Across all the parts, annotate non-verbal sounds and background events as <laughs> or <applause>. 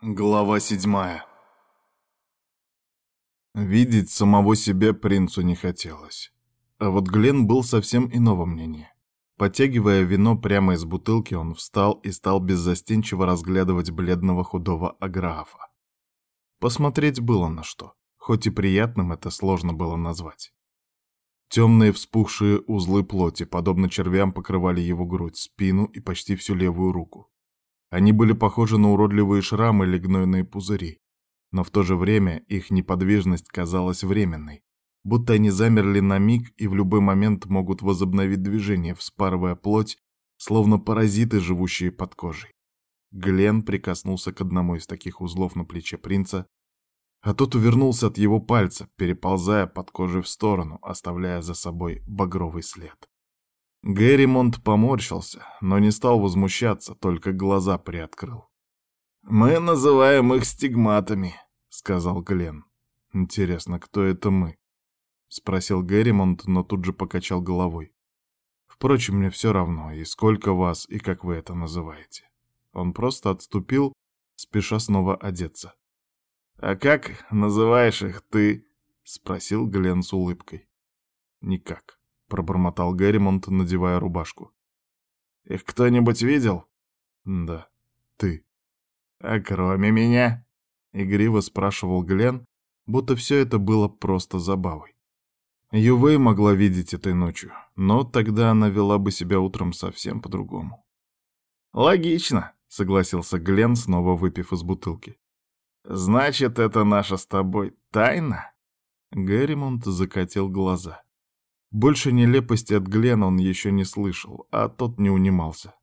Глава седьмая Видеть самого себя принцу не хотелось. А вот Глен был совсем иного мнения. Подтягивая вино прямо из бутылки, он встал и стал беззастенчиво разглядывать бледного худого аграфа. Посмотреть было на что, хоть и приятным это сложно было назвать. Темные вспухшие узлы плоти, подобно червям, покрывали его грудь, спину и почти всю левую руку. Они были похожи на уродливые шрамы или гнойные пузыри, но в то же время их неподвижность казалась временной, будто они замерли на миг и в любой момент могут возобновить движение, вспарывая плоть, словно паразиты, живущие под кожей. Глен прикоснулся к одному из таких узлов на плече принца, а тот увернулся от его пальца, переползая под кожей в сторону, оставляя за собой багровый след. Герримонт поморщился, но не стал возмущаться, только глаза приоткрыл. «Мы называем их стигматами», — сказал Глен. «Интересно, кто это мы?» — спросил Герримонт, но тут же покачал головой. «Впрочем, мне все равно, и сколько вас, и как вы это называете». Он просто отступил, спеша снова одеться. «А как называешь их ты?» — спросил Глен с улыбкой. «Никак». — пробормотал Герримонт, надевая рубашку. «Их кто-нибудь видел?» «Да, ты». «А кроме меня?» — игриво спрашивал Глен, будто все это было просто забавой. Ювей могла видеть этой ночью, но тогда она вела бы себя утром совсем по-другому. «Логично», — согласился Глен, снова выпив из бутылки. «Значит, это наша с тобой тайна?» Герримонт закатил глаза. Больше нелепости от Глена он еще не слышал, а тот не унимался.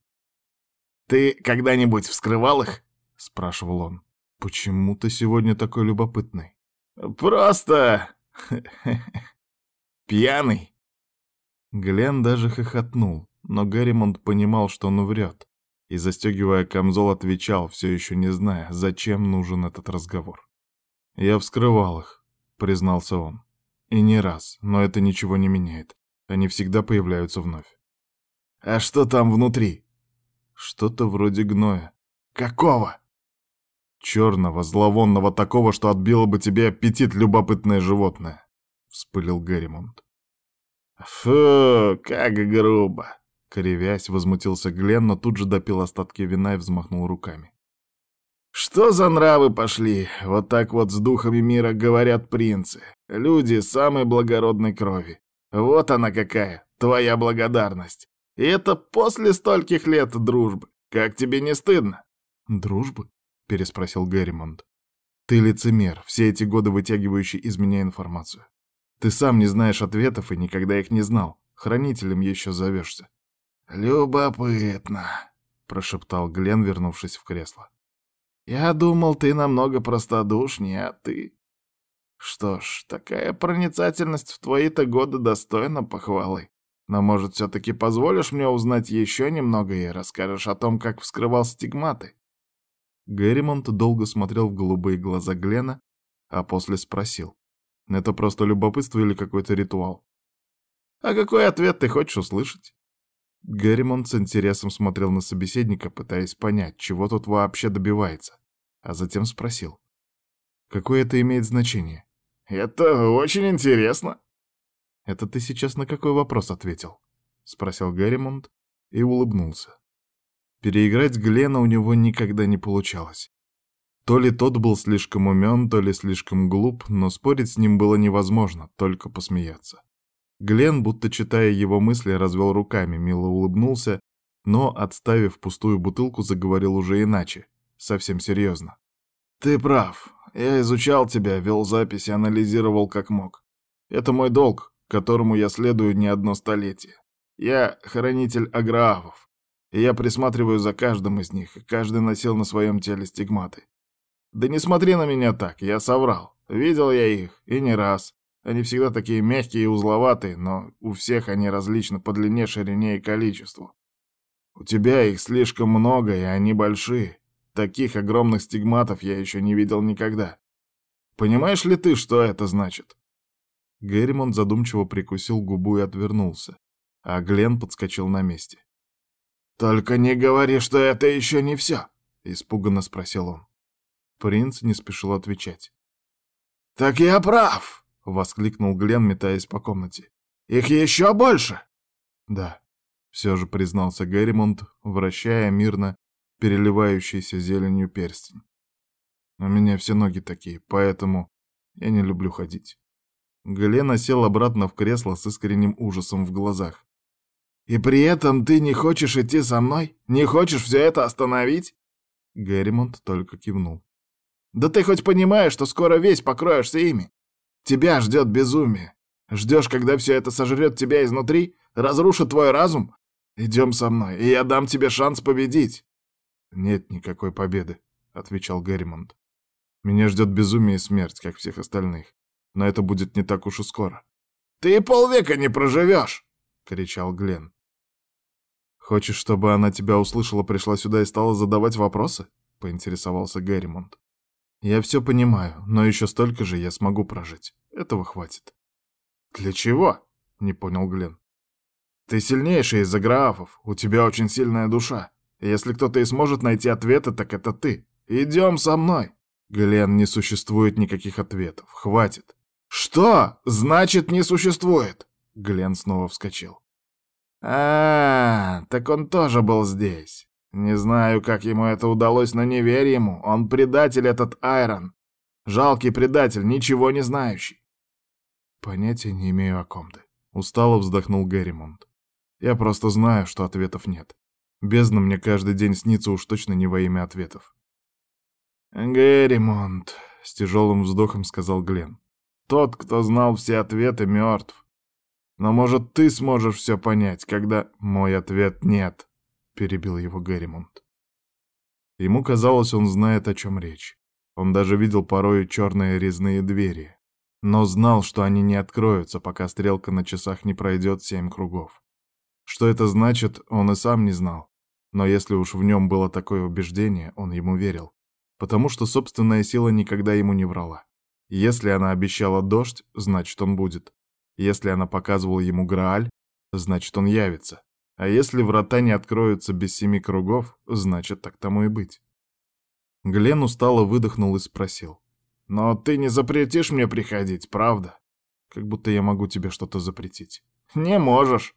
«Ты когда-нибудь вскрывал их?» — спрашивал он. «Почему ты сегодня такой любопытный?» «Просто... <laughs> пьяный». Глен даже хохотнул, но Гарримонт понимал, что он врет, и, застегивая камзол, отвечал, все еще не зная, зачем нужен этот разговор. «Я вскрывал их», — признался он. И не раз, но это ничего не меняет. Они всегда появляются вновь. «А что там внутри?» «Что-то вроде гноя». «Какого?» «Черного, зловонного, такого, что отбило бы тебе аппетит любопытное животное», — вспылил Герримонт. «Фу, как грубо!» Кривясь, возмутился Глен, но тут же допил остатки вина и взмахнул руками. Что за нравы пошли? Вот так вот с духами мира говорят принцы. Люди самой благородной крови. Вот она какая, твоя благодарность. И это после стольких лет дружбы. Как тебе не стыдно? Дружбы? Переспросил Герримонт. Ты лицемер, все эти годы вытягивающий из меня информацию. Ты сам не знаешь ответов и никогда их не знал. Хранителем еще зовешься. Любопытно, прошептал Глен, вернувшись в кресло. Я думал, ты намного простодушнее, а ты... Что ж, такая проницательность в твои-то годы достойна похвалы. Но, может, все-таки позволишь мне узнать еще немного и расскажешь о том, как вскрывал стигматы?» Герримонт долго смотрел в голубые глаза Глена, а после спросил. «Это просто любопытство или какой-то ритуал?» «А какой ответ ты хочешь услышать?» Герримонт с интересом смотрел на собеседника, пытаясь понять, чего тут вообще добивается, а затем спросил. «Какое это имеет значение?» «Это очень интересно». «Это ты сейчас на какой вопрос ответил?» — спросил Герримонт и улыбнулся. Переиграть Глена у него никогда не получалось. То ли тот был слишком умен, то ли слишком глуп, но спорить с ним было невозможно, только посмеяться. Глен, будто читая его мысли, развел руками, мило улыбнулся, но, отставив пустую бутылку, заговорил уже иначе, совсем серьезно. «Ты прав. Я изучал тебя, вел записи, анализировал как мог. Это мой долг, которому я следую не одно столетие. Я хранитель аграфов, и я присматриваю за каждым из них, и каждый носил на своем теле стигматы. Да не смотри на меня так, я соврал. Видел я их, и не раз. Они всегда такие мягкие и узловатые, но у всех они различны по длине, ширине и количеству. У тебя их слишком много, и они большие. Таких огромных стигматов я еще не видел никогда. Понимаешь ли ты, что это значит?» Герримон задумчиво прикусил губу и отвернулся, а Глен подскочил на месте. «Только не говори, что это еще не все!» — испуганно спросил он. Принц не спешил отвечать. «Так я прав!» — воскликнул Глен, метаясь по комнате. «Их еще больше!» «Да», — все же признался Герримонт, вращая мирно переливающийся зеленью перстень. «У меня все ноги такие, поэтому я не люблю ходить». Глен сел обратно в кресло с искренним ужасом в глазах. «И при этом ты не хочешь идти со мной? Не хочешь все это остановить?» Герримонт только кивнул. «Да ты хоть понимаешь, что скоро весь покроешься ими? Тебя ждет безумие. Ждешь, когда все это сожрет тебя изнутри, разрушит твой разум? Идем со мной, и я дам тебе шанс победить». «Нет никакой победы», — отвечал Герримонт. «Меня ждет безумие и смерть, как всех остальных. Но это будет не так уж и скоро». «Ты полвека не проживешь!» — кричал Глен. «Хочешь, чтобы она тебя услышала, пришла сюда и стала задавать вопросы?» — поинтересовался Герримонт. «Я все понимаю, но еще столько же я смогу прожить. Этого хватит». «Для чего?» — не понял Глен. «Ты сильнейший из аграфов, у тебя очень сильная душа. Если кто-то и сможет найти ответы, так это ты. Идем со мной!» «Глен, не существует никаких ответов. Хватит!» «Что? Значит, не существует!» Глен снова вскочил. А, так он тоже был здесь. Не знаю, как ему это удалось, но не верь ему. Он предатель этот Айрон. Жалкий предатель, ничего не знающий. Понятия не имею о ком ты. Устало вздохнул Герримонт. Я просто знаю, что ответов нет. Бездна мне каждый день снится уж точно не во имя ответов. Герримонт, с тяжелым вздохом сказал Глен. Тот, кто знал все ответы, мертв. Но, может, ты сможешь все понять, когда мой ответ нет, перебил его Герримонт. Ему казалось, он знает, о чем речь. Он даже видел порой черные резные двери, но знал, что они не откроются, пока стрелка на часах не пройдет семь кругов. Что это значит, он и сам не знал. Но если уж в нем было такое убеждение, он ему верил. Потому что собственная сила никогда ему не врала. Если она обещала дождь, значит он будет. Если она показывала ему Грааль, значит он явится. А если врата не откроются без семи кругов, значит так тому и быть. Глен устало выдохнул и спросил. «Но ты не запретишь мне приходить, правда?» «Как будто я могу тебе что-то запретить». «Не можешь».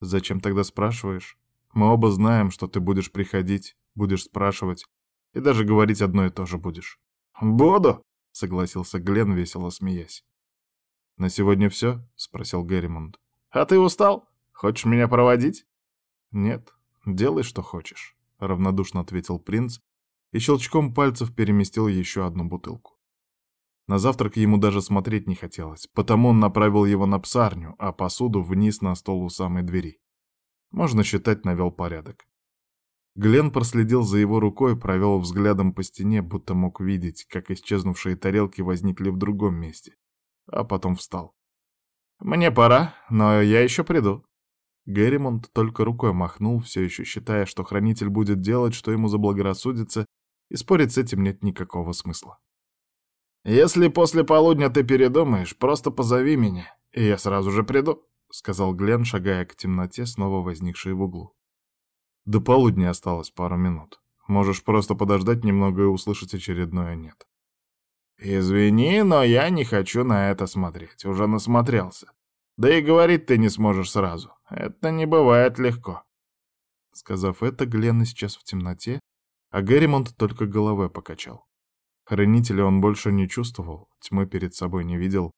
«Зачем тогда спрашиваешь? Мы оба знаем, что ты будешь приходить, будешь спрашивать, и даже говорить одно и то же будешь». «Буду», — согласился Глен, весело смеясь. «На сегодня все?» — спросил Герримонт. «А ты устал? Хочешь меня проводить?» «Нет, делай, что хочешь», — равнодушно ответил принц и щелчком пальцев переместил еще одну бутылку. На завтрак ему даже смотреть не хотелось, потому он направил его на псарню, а посуду вниз на стол у самой двери. Можно считать, навел порядок. Глен проследил за его рукой, провел взглядом по стене, будто мог видеть, как исчезнувшие тарелки возникли в другом месте а потом встал. «Мне пора, но я еще приду». Герримонт только рукой махнул, все еще считая, что хранитель будет делать, что ему заблагорассудится, и спорить с этим нет никакого смысла. «Если после полудня ты передумаешь, просто позови меня, и я сразу же приду», — сказал Глен, шагая к темноте, снова возникшей в углу. «До полудня осталось пару минут. Можешь просто подождать немного и услышать очередное «нет». «Извини, но я не хочу на это смотреть, уже насмотрелся. Да и говорить ты не сможешь сразу. Это не бывает легко». Сказав это, Глен исчез в темноте, а Герримонт только головой покачал. Хранителя он больше не чувствовал, тьмы перед собой не видел.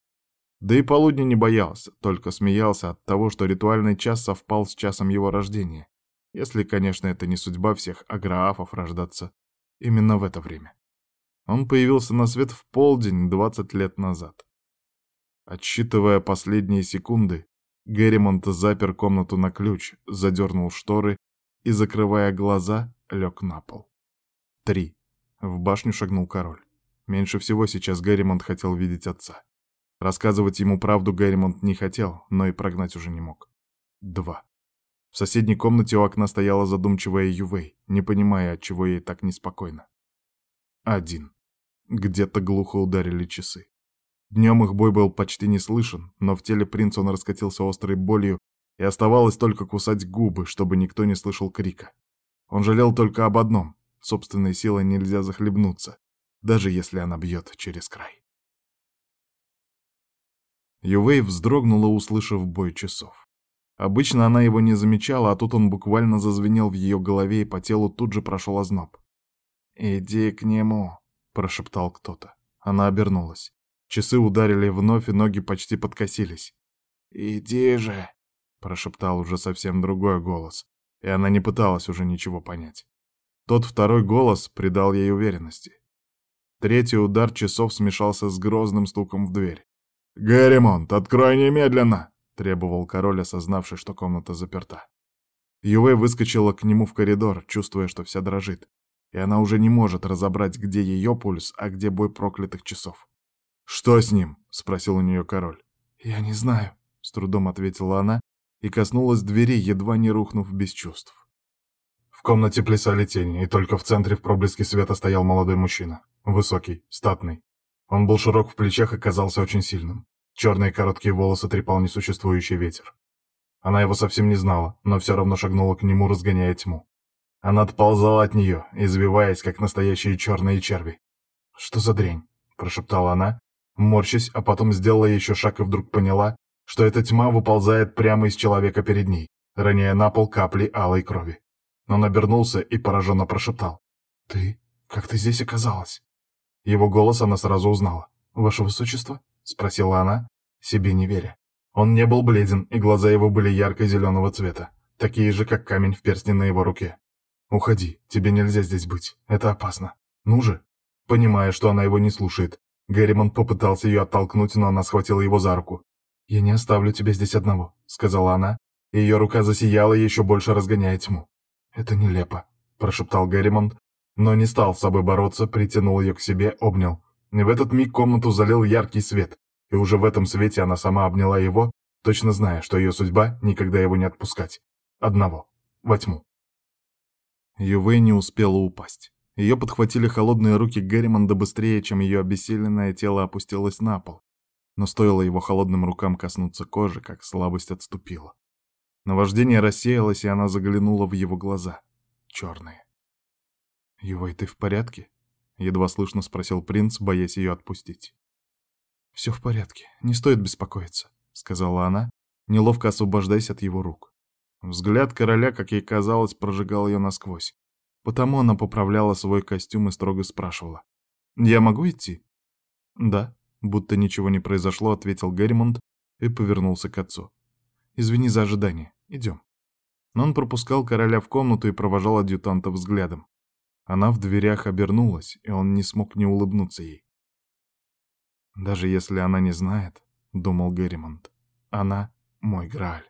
Да и полудня не боялся, только смеялся от того, что ритуальный час совпал с часом его рождения. Если, конечно, это не судьба всех аграафов рождаться именно в это время. Он появился на свет в полдень 20 лет назад. Отсчитывая последние секунды, Герримонт запер комнату на ключ, задернул шторы и, закрывая глаза, лег на пол. Три. В башню шагнул король. Меньше всего сейчас Герримонт хотел видеть отца. Рассказывать ему правду Герримонт не хотел, но и прогнать уже не мог. Два. В соседней комнате у окна стояла задумчивая Ювей, не понимая, от чего ей так неспокойно. Один. Где-то глухо ударили часы. Днем их бой был почти не слышен, но в теле принца он раскатился острой болью, и оставалось только кусать губы, чтобы никто не слышал крика. Он жалел только об одном — собственной силой нельзя захлебнуться. даже если она бьет через край. Ювей вздрогнула, услышав бой часов. Обычно она его не замечала, а тут он буквально зазвенел в ее голове, и по телу тут же прошел озноб. «Иди к нему», — прошептал кто-то. Она обернулась. Часы ударили вновь, и ноги почти подкосились. «Иди же», — прошептал уже совсем другой голос, и она не пыталась уже ничего понять. Тот второй голос придал ей уверенности. Третий удар часов смешался с грозным стуком в дверь. «Герримонт, открой немедленно!» — требовал король, осознавший, что комната заперта. Ювей выскочила к нему в коридор, чувствуя, что вся дрожит, и она уже не может разобрать, где ее пульс, а где бой проклятых часов. «Что с ним?» — спросил у нее король. «Я не знаю», — с трудом ответила она и коснулась двери, едва не рухнув без чувств. В комнате плясали тени, и только в центре в проблеске света стоял молодой мужчина. Высокий, статный. Он был широк в плечах и казался очень сильным. Черные короткие волосы трепал несуществующий ветер. Она его совсем не знала, но все равно шагнула к нему, разгоняя тьму. Она отползала от нее, извиваясь, как настоящие черные черви. «Что за дрянь?» — прошептала она, морщась, а потом сделала еще шаг и вдруг поняла, что эта тьма выползает прямо из человека перед ней, роняя на пол капли алой крови. Он обернулся и пораженно прошептал. «Ты? Как ты здесь оказалась?» Его голос она сразу узнала. «Ваше высочество?» — спросила она, себе не веря. Он не был бледен, и глаза его были ярко-зеленого цвета, такие же, как камень в перстне на его руке. «Уходи, тебе нельзя здесь быть, это опасно. Ну же!» Понимая, что она его не слушает, Герримонт попытался ее оттолкнуть, но она схватила его за руку. «Я не оставлю тебя здесь одного», — сказала она, и ее рука засияла, еще больше разгоняя тьму. «Это нелепо», — прошептал Герримонт, но не стал с собой бороться, притянул ее к себе, обнял. И в этот миг комнату залил яркий свет, и уже в этом свете она сама обняла его, точно зная, что ее судьба никогда его не отпускать. Одного. Во тьму. Ювей не успела упасть. Ее подхватили холодные руки Герримонда быстрее, чем ее обессиленное тело опустилось на пол. Но стоило его холодным рукам коснуться кожи, как слабость отступила. Наваждение рассеялось, и она заглянула в его глаза. Черные. «Ювей, ты в порядке?» — едва слышно спросил принц, боясь ее отпустить. «Все в порядке, не стоит беспокоиться», — сказала она, неловко освобождаясь от его рук. Взгляд короля, как ей казалось, прожигал ее насквозь. Потому она поправляла свой костюм и строго спрашивала. «Я могу идти?» «Да», будто ничего не произошло, ответил Герримонт и повернулся к отцу. «Извини за ожидание, идем». Но он пропускал короля в комнату и провожал адъютанта взглядом. Она в дверях обернулась, и он не смог не улыбнуться ей. «Даже если она не знает, — думал Герримонт, — она мой Грааль».